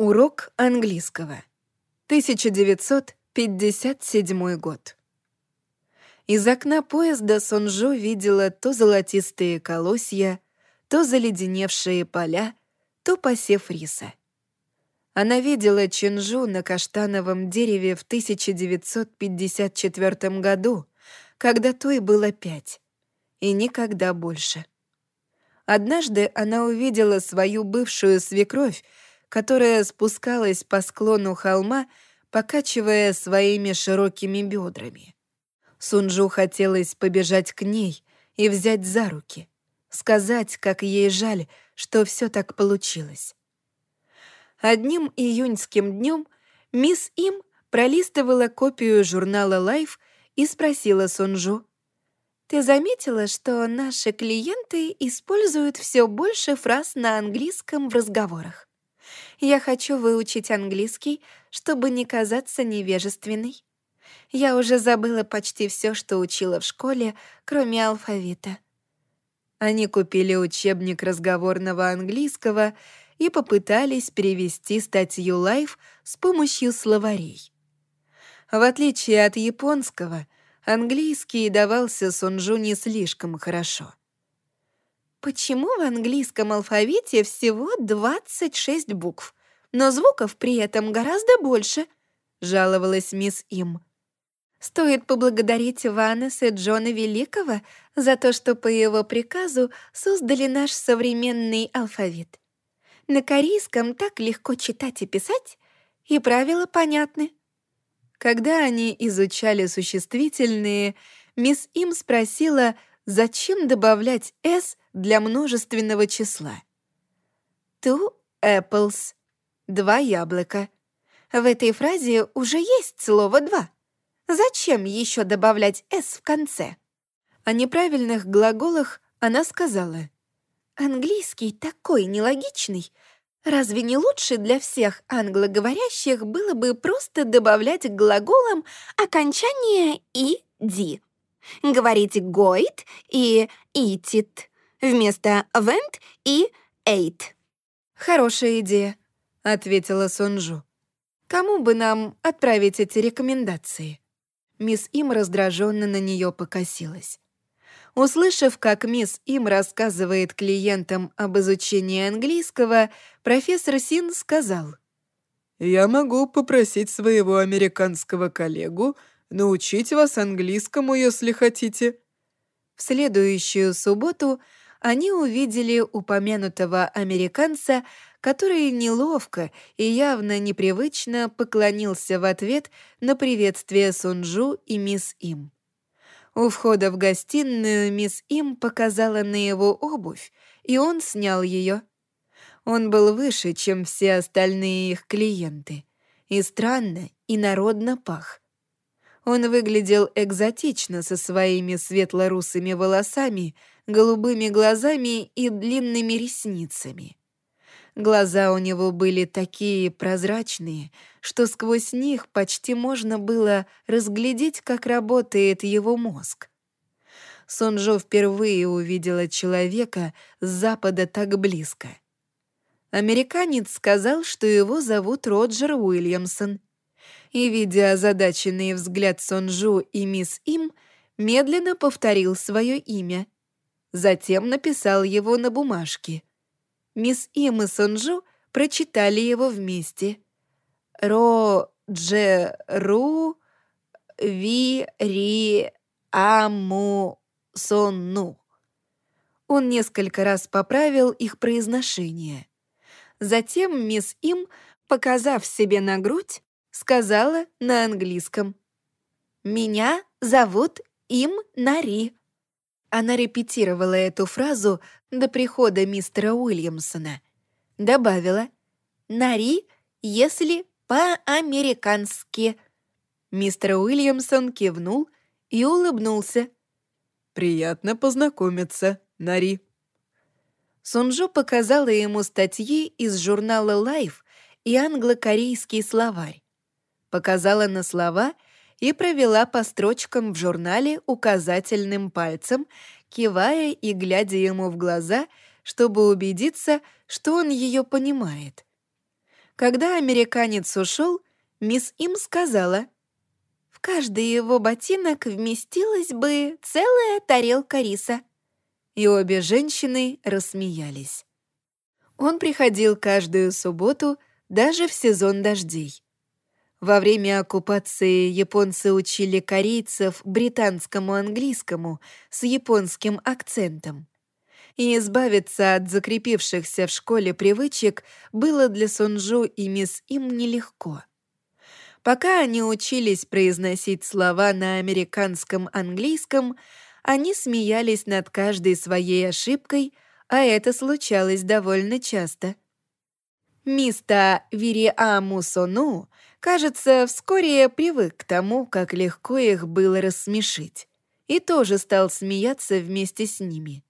Урок английского. 1957 год. Из окна поезда Сонжо видела то золотистые колосья, то заледеневшие поля, то посев риса. Она видела Чинжу на каштановом дереве в 1954 году, когда той было пять, и никогда больше. Однажды она увидела свою бывшую свекровь, которая спускалась по склону холма, покачивая своими широкими бедрами. Сунжу хотелось побежать к ней и взять за руки, сказать, как ей жаль, что все так получилось. Одним июньским днем мисс Им пролистывала копию журнала Life и спросила Сунжу, «Ты заметила, что наши клиенты используют все больше фраз на английском в разговорах?» Я хочу выучить английский, чтобы не казаться невежественной. Я уже забыла почти все, что учила в школе, кроме алфавита. Они купили учебник разговорного английского и попытались перевести статью Life с помощью словарей. В отличие от японского, английский давался Сунжу не слишком хорошо. Почему в английском алфавите всего 26 букв, но звуков при этом гораздо больше? Жаловалась мисс Им. Стоит поблагодарить Ванеса Джона Великого за то, что по его приказу создали наш современный алфавит. На корейском так легко читать и писать, и правила понятны. Когда они изучали существительные, мисс Им спросила, зачем добавлять «с» для множественного числа. Two apples — два яблока. В этой фразе уже есть слово «два». Зачем еще добавлять «с» в конце? О неправильных глаголах она сказала. «Английский такой нелогичный. Разве не лучше для всех англоговорящих было бы просто добавлять к глаголам окончание «и-ди»? Говорить «goit» и «eatit» вместо «went» и «ate». «Хорошая идея», — ответила Сонжу. «Кому бы нам отправить эти рекомендации?» Мисс Им раздраженно на нее покосилась. Услышав, как мисс Им рассказывает клиентам об изучении английского, профессор Син сказал. «Я могу попросить своего американского коллегу научить вас английскому, если хотите». В следующую субботу они увидели упомянутого американца, который неловко и явно непривычно поклонился в ответ на приветствие Сунжу и мисс Им. У входа в гостиную мисс Им показала на его обувь, и он снял ее. Он был выше, чем все остальные их клиенты, и странно, и народно пах. Он выглядел экзотично со своими светло-русыми волосами, голубыми глазами и длинными ресницами. Глаза у него были такие прозрачные, что сквозь них почти можно было разглядеть, как работает его мозг. Сонжо впервые увидела человека с запада так близко. Американец сказал, что его зовут Роджер Уильямсон, и, видя озадаченный взгляд Сонжу и мисс Им, медленно повторил свое имя — затем написал его на бумажке. Мисс Им и Сонджу прочитали его вместе. Ро-дже-ру ви-ри-аму-сонну. Он несколько раз поправил их произношение. Затем мисс Им, показав себе на грудь, сказала на английском. «Меня зовут Им Нари». Она репетировала эту фразу до прихода мистера Уильямсона. Добавила «Нари, если по-американски». Мистер Уильямсон кивнул и улыбнулся. «Приятно познакомиться, Нари». Сунжо показала ему статьи из журнала Life и англо-корейский словарь. Показала на слова — и провела по строчкам в журнале указательным пальцем, кивая и глядя ему в глаза, чтобы убедиться, что он ее понимает. Когда американец ушел, мисс Им сказала, «В каждый его ботинок вместилась бы целая тарелка риса». И обе женщины рассмеялись. Он приходил каждую субботу, даже в сезон дождей. Во время оккупации японцы учили корейцев британскому английскому с японским акцентом. И избавиться от закрепившихся в школе привычек было для Сунжу и мисс Им нелегко. Пока они учились произносить слова на американском английском, они смеялись над каждой своей ошибкой, а это случалось довольно часто. Мистер Вириаму Сону кажется, вскоре привык к тому, как легко их было рассмешить, и тоже стал смеяться вместе с ними.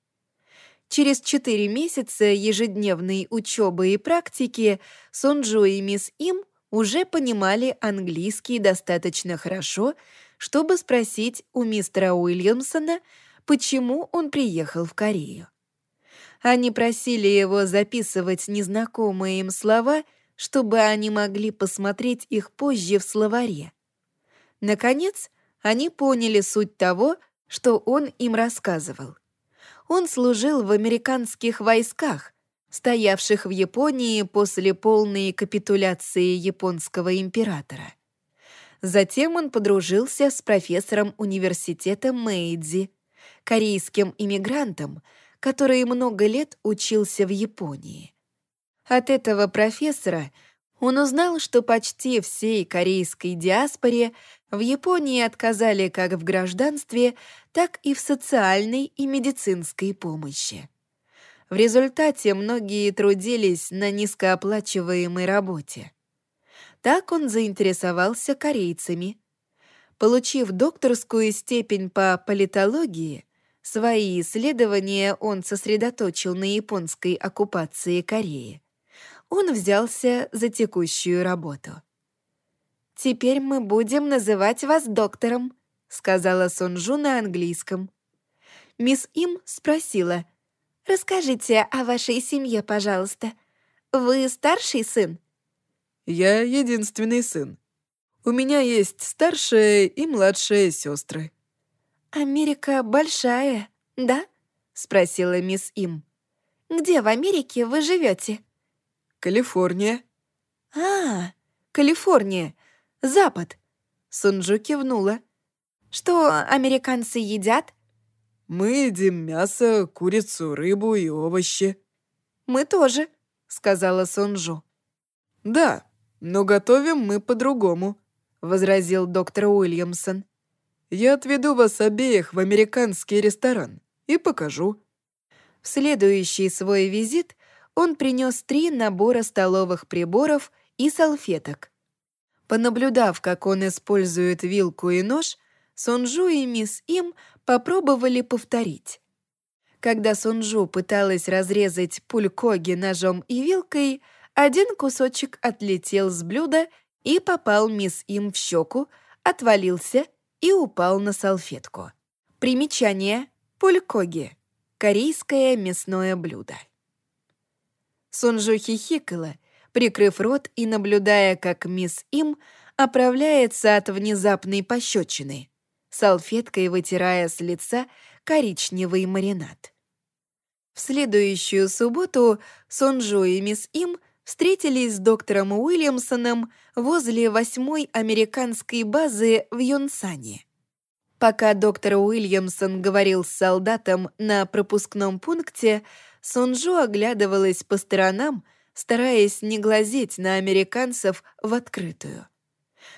Через четыре месяца ежедневной учебы и практики Сонджу и мисс Им уже понимали английский достаточно хорошо, чтобы спросить у мистера Уильямсона, почему он приехал в Корею. Они просили его записывать незнакомые им слова — чтобы они могли посмотреть их позже в словаре. Наконец, они поняли суть того, что он им рассказывал. Он служил в американских войсках, стоявших в Японии после полной капитуляции японского императора. Затем он подружился с профессором университета Мэйдзи, корейским иммигрантом, который много лет учился в Японии. От этого профессора он узнал, что почти всей корейской диаспоре в Японии отказали как в гражданстве, так и в социальной и медицинской помощи. В результате многие трудились на низкооплачиваемой работе. Так он заинтересовался корейцами. Получив докторскую степень по политологии, свои исследования он сосредоточил на японской оккупации Кореи он взялся за текущую работу. «Теперь мы будем называть вас доктором», — сказала Сунжу на английском. Мисс Им спросила, «Расскажите о вашей семье, пожалуйста. Вы старший сын?» «Я единственный сын. У меня есть старшая и младшая сестры». «Америка большая, да?» — спросила мисс Им. «Где в Америке вы живете?» Калифорния». «А, Калифорния. Запад». Сунджу кивнула. «Что американцы едят?» «Мы едим мясо, курицу, рыбу и овощи». «Мы тоже», — сказала Сунджу. «Да, но готовим мы по-другому», — возразил доктор Уильямсон. «Я отведу вас обеих в американский ресторан и покажу». В следующий свой визит он принес три набора столовых приборов и салфеток. Понаблюдав, как он использует вилку и нож, Сонджу и мисс Им попробовали повторить. Когда Сонджу пыталась разрезать пулькоги ножом и вилкой, один кусочек отлетел с блюда и попал мисс Им в щеку, отвалился и упал на салфетку. Примечание. Пулькоги. Корейское мясное блюдо. Сунжу хихикала, прикрыв рот и наблюдая, как мисс Им оправляется от внезапной пощечины, салфеткой вытирая с лица коричневый маринад. В следующую субботу Сонджу и мисс Им встретились с доктором Уильямсоном возле восьмой американской базы в Йонсане. Пока доктор Уильямсон говорил с солдатом на пропускном пункте, Сунжу оглядывалась по сторонам, стараясь не глазеть на американцев в открытую.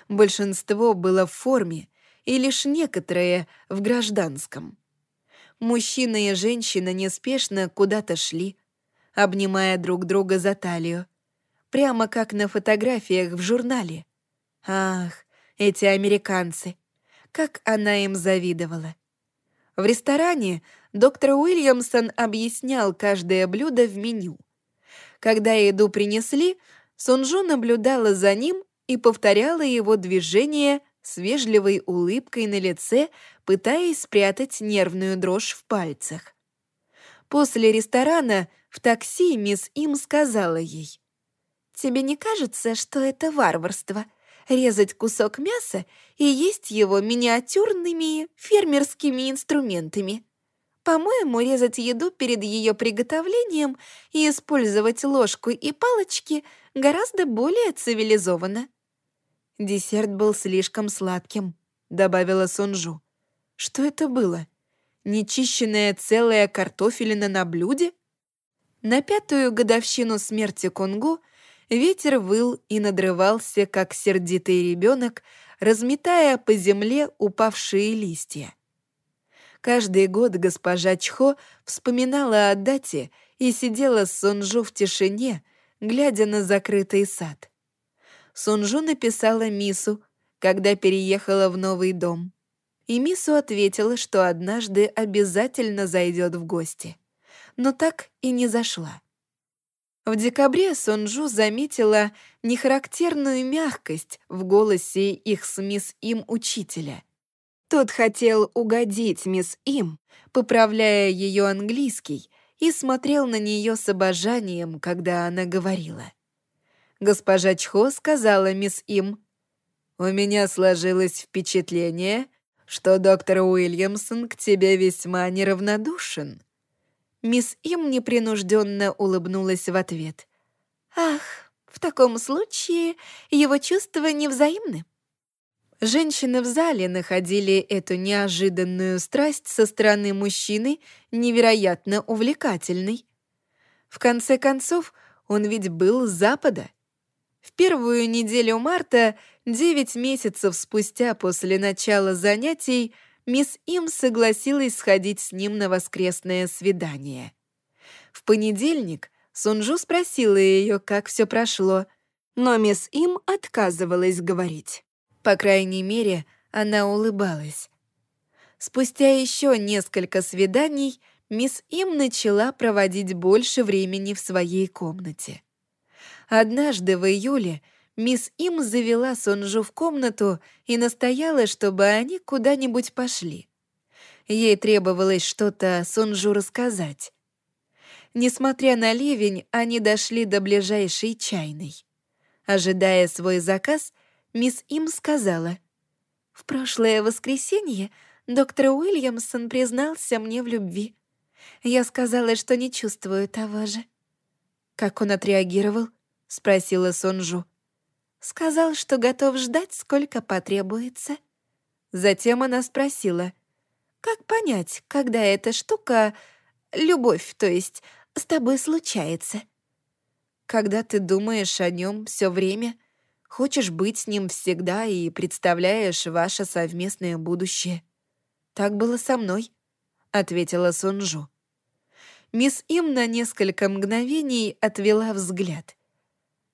Большинство было в форме, и лишь некоторые в гражданском. Мужчина и женщина неспешно куда-то шли, обнимая друг друга за талию, прямо как на фотографиях в журнале. Ах, эти американцы! Как она им завидовала! В ресторане доктор Уильямсон объяснял каждое блюдо в меню. Когда еду принесли, Сунжу наблюдала за ним и повторяла его движения с вежливой улыбкой на лице, пытаясь спрятать нервную дрожь в пальцах. После ресторана в такси мисс Им сказала ей, Тебе не кажется, что это варварство — резать кусок мяса и есть его миниатюрными фермерскими инструментами? По-моему, резать еду перед ее приготовлением и использовать ложку и палочки гораздо более цивилизованно. Десерт был слишком сладким, добавила Сунжу. Что это было? Нечищенная целая картофелина на блюде? На пятую годовщину смерти Кунгу ветер выл и надрывался, как сердитый ребенок, разметая по земле упавшие листья. Каждый год госпожа Чхо вспоминала о дате и сидела с Сунжу в тишине, глядя на закрытый сад. Сунжу написала Мису, когда переехала в новый дом. И Мису ответила, что однажды обязательно зайдет в гости. Но так и не зашла. В декабре Сунжу заметила нехарактерную мягкость в голосе их с мисс Им учителя — тот хотел угодить мисс Им, поправляя ее английский, и смотрел на нее с обожанием, когда она говорила. Госпожа Чхо сказала мисс Им, «У меня сложилось впечатление, что доктор Уильямсон к тебе весьма неравнодушен». Мисс Им непринужденно улыбнулась в ответ. «Ах, в таком случае его чувства невзаимны. Женщины в зале находили эту неожиданную страсть со стороны мужчины невероятно увлекательной. В конце концов, он ведь был с Запада. В первую неделю марта, девять месяцев спустя после начала занятий, мисс Им согласилась сходить с ним на воскресное свидание. В понедельник Сунжу спросила ее, как все прошло, но мисс Им отказывалась говорить. По крайней мере, она улыбалась. Спустя еще несколько свиданий мисс Им начала проводить больше времени в своей комнате. Однажды в июле мисс Им завела Сонжу в комнату и настояла, чтобы они куда-нибудь пошли. Ей требовалось что-то Сонжу рассказать. Несмотря на ливень, они дошли до ближайшей чайной. Ожидая свой заказ, мисс Им сказала, «В прошлое воскресенье доктор Уильямсон признался мне в любви. Я сказала, что не чувствую того же». «Как он отреагировал?» — спросила Сонжу. «Сказал, что готов ждать, сколько потребуется». Затем она спросила, «Как понять, когда эта штука, любовь, то есть, с тобой случается?» «Когда ты думаешь о нем все время», Хочешь быть с ним всегда и представляешь ваше совместное будущее. Так было со мной, — ответила Сунжу. Мисс Им на несколько мгновений отвела взгляд.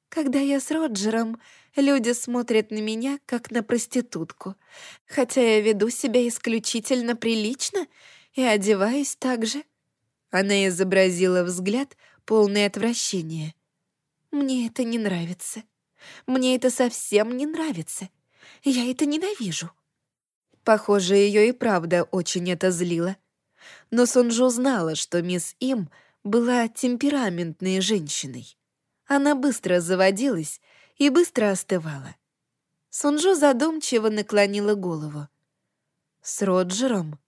Когда я с Роджером, люди смотрят на меня, как на проститутку, хотя я веду себя исключительно прилично и одеваюсь так же. Она изобразила взгляд, полный отвращения. Мне это не нравится. Мне это совсем не нравится. Я это ненавижу». Похоже, ее и правда очень это злило. Но Сунжу знала, что мисс Им была темпераментной женщиной. Она быстро заводилась и быстро остывала. Сунжу задумчиво наклонила голову. «С Роджером?»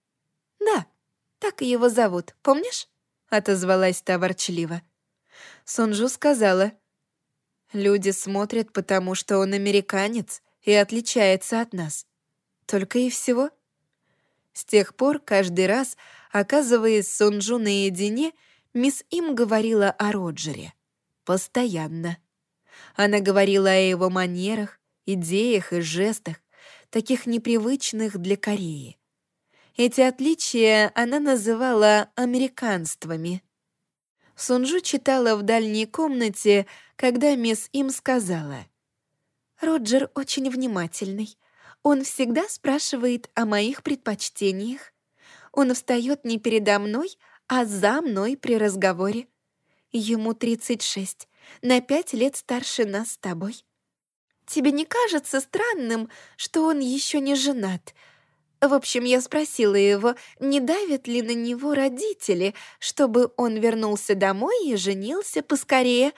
«Да, так его зовут, помнишь?» — отозвалась та ворчливо. Сунжу сказала, Люди смотрят, потому что он американец и отличается от нас. Только и всего. С тех пор, каждый раз, оказываясь с Сонджу наедине, мисс Им говорила о Роджере. Постоянно. Она говорила о его манерах, идеях и жестах, таких непривычных для Кореи. Эти отличия она называла американствами. Сунжу читала в дальней комнате, когда мисс Им сказала. «Роджер очень внимательный. Он всегда спрашивает о моих предпочтениях. Он встает не передо мной, а за мной при разговоре. Ему 36, на пять лет старше нас с тобой. Тебе не кажется странным, что он еще не женат, в общем, я спросила его, не давят ли на него родители, чтобы он вернулся домой и женился поскорее.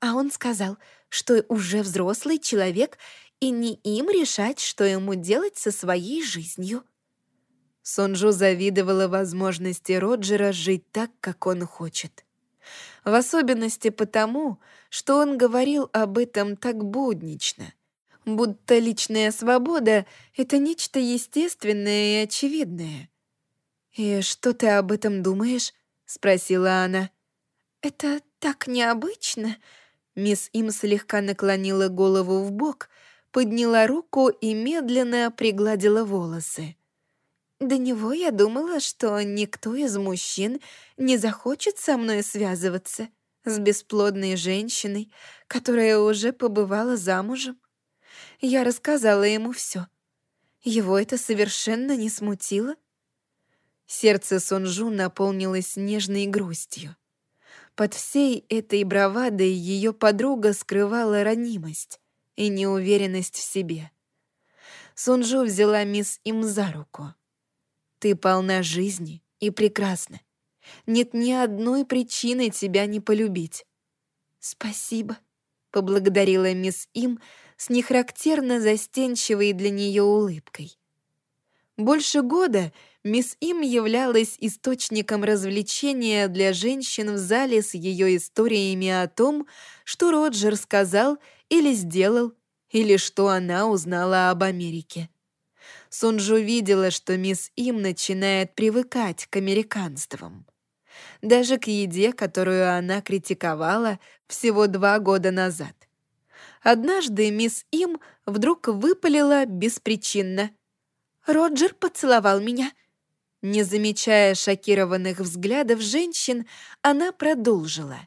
А он сказал, что уже взрослый человек, и не им решать, что ему делать со своей жизнью. Сонджу завидовала возможности Роджера жить так, как он хочет. В особенности потому, что он говорил об этом так буднично, будто личная свобода — это нечто естественное и очевидное. «И что ты об этом думаешь?» — спросила она. «Это так необычно!» Мисс Им слегка наклонила голову в бок, подняла руку и медленно пригладила волосы. До него я думала, что никто из мужчин не захочет со мной связываться с бесплодной женщиной, которая уже побывала замужем. Я рассказала ему все. Его это совершенно не смутило. Сердце Сонжу наполнилось нежной грустью. Под всей этой бравадой ее подруга скрывала ранимость и неуверенность в себе. Сонжу взяла мисс Им за руку. Ты полна жизни и прекрасна. Нет ни одной причины тебя не полюбить. Спасибо, поблагодарила мисс Им с нехарактерно застенчивой для нее улыбкой. Больше года мисс Им являлась источником развлечения для женщин в зале с ее историями о том, что Роджер сказал или сделал, или что она узнала об Америке. Сунжу видела, что мисс Им начинает привыкать к американствам. Даже к еде, которую она критиковала всего два года назад. Однажды мисс Им вдруг выпалила беспричинно. «Роджер поцеловал меня». Не замечая шокированных взглядов женщин, она продолжила.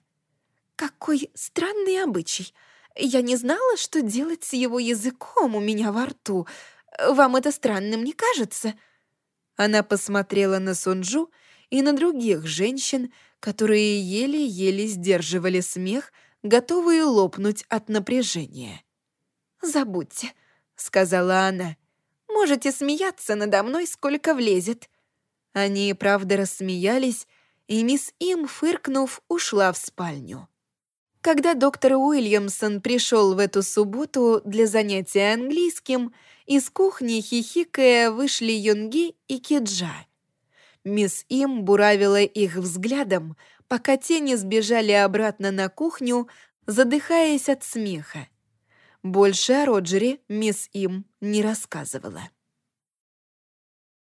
«Какой странный обычай. Я не знала, что делать с его языком у меня во рту. Вам это странным не кажется?» Она посмотрела на Сунджу и на других женщин, которые еле-еле сдерживали смех, готовые лопнуть от напряжения. «Забудьте», — сказала она. «Можете смеяться надо мной, сколько влезет». Они, правда, рассмеялись, и мисс Им, фыркнув, ушла в спальню. Когда доктор Уильямсон пришел в эту субботу для занятия английским, из кухни хихикая вышли Юнги и Киджа. Мисс Им буравила их взглядом, пока те не сбежали обратно на кухню, задыхаясь от смеха. Больше о Роджере мисс Им не рассказывала.